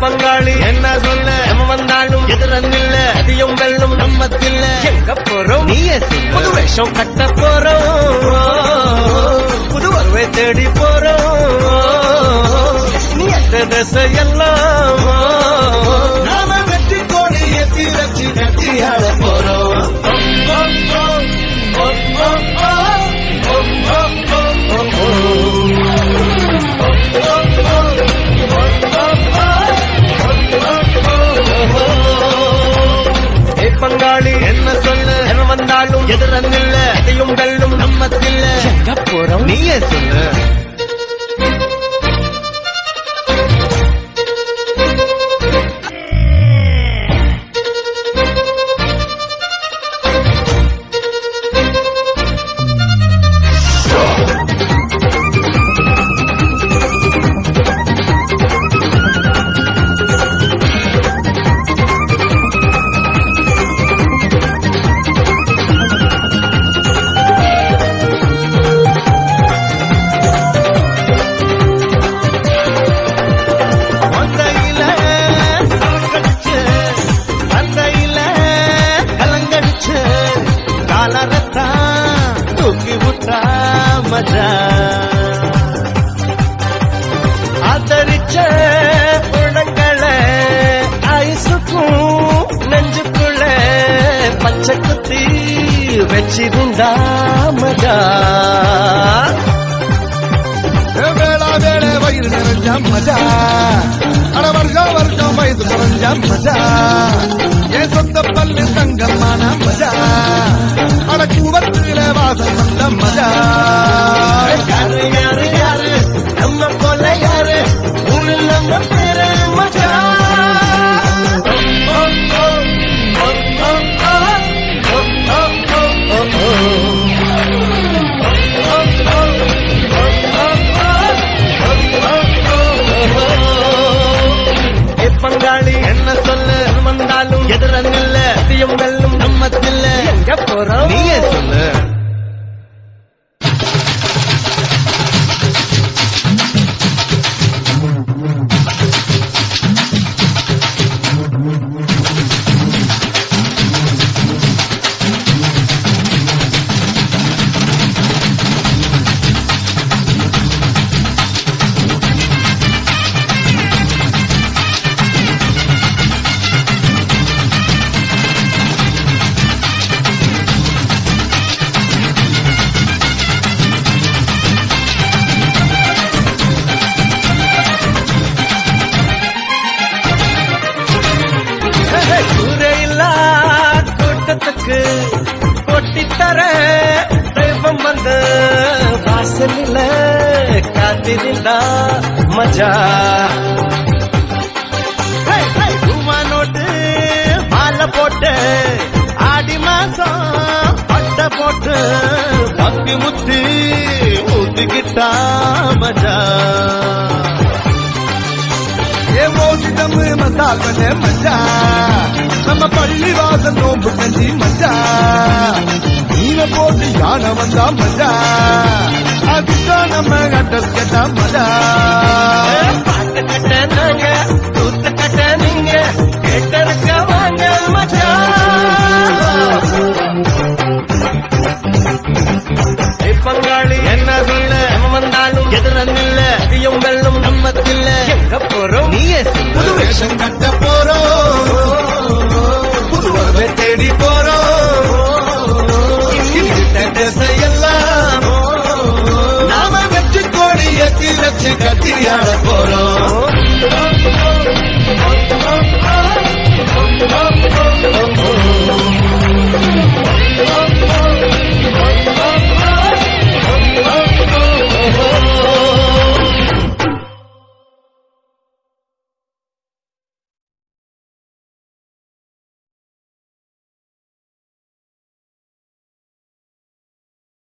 பங்காளி என்ன சொல்ல? நம்ம வந்தாலும் எதிரன்னில்ல அதிகம் வெல்லும் நம்மத்தில்ல எங்க போறோம்? சொல்லு. புது வேஷம் கட்ட போறோம். புது வருவை தேடி போறோம். நீ எந்த திசையெல்லாம்? நாம வெற்றி கோடி எத்தி வச்சு ஆட அதையும் வெல்லும் போறோம்? நீயே சொல்லு. மஜா. ஆதரிச்ச குணங்களை ஐசுக்கும் நெஞ்சுக்குள்ள பச்சை குத்தி வச்சிருந்தா மஜா. வேளா வேளை வயிறு நிறைஞ்ச மஜா. அட வருஷம் வருஷம் வயது குறைஞ்ச மஜா. என் சொந்த பல்லு தங்கமான மஜா. அட கூவத்தில வாசம் வந்த மஜா. வந்தார. தெய்வம் வந்து வாசலில் காத்திருந்தா மஜா. ரூபா நோட்டு மாலை போட்டு ஆடி மாசம் பட்ட போட்டு பப்பி முத்தி ஊத்துக்கிட்டா மஜா. ஏ மோதிடம் மசால் பண்ண மஜா. நம்ம பள்ளி வாசம் நோம்பு கஞ்சி மஜா. நீங்க போட்டு யானை வந்தா மஜா. அதுதான் நம்ம கட்டல் கேட்டா மஜா. பாட்டு கட்ட நாங்க கூத்து கட்ட நீங்க கேட்டருக்க வாங்க மச்சான் பங்காளி என்ன சொல்ல நம்ம வந்தாலும் எதிரன்னில்ல அதிகம் வெல்லும் நம்மத்தில்ல. எங்க போறோம்? நீயே சொல்லு. புது வேஷம் கட்ட திசையெல்லாம் நாம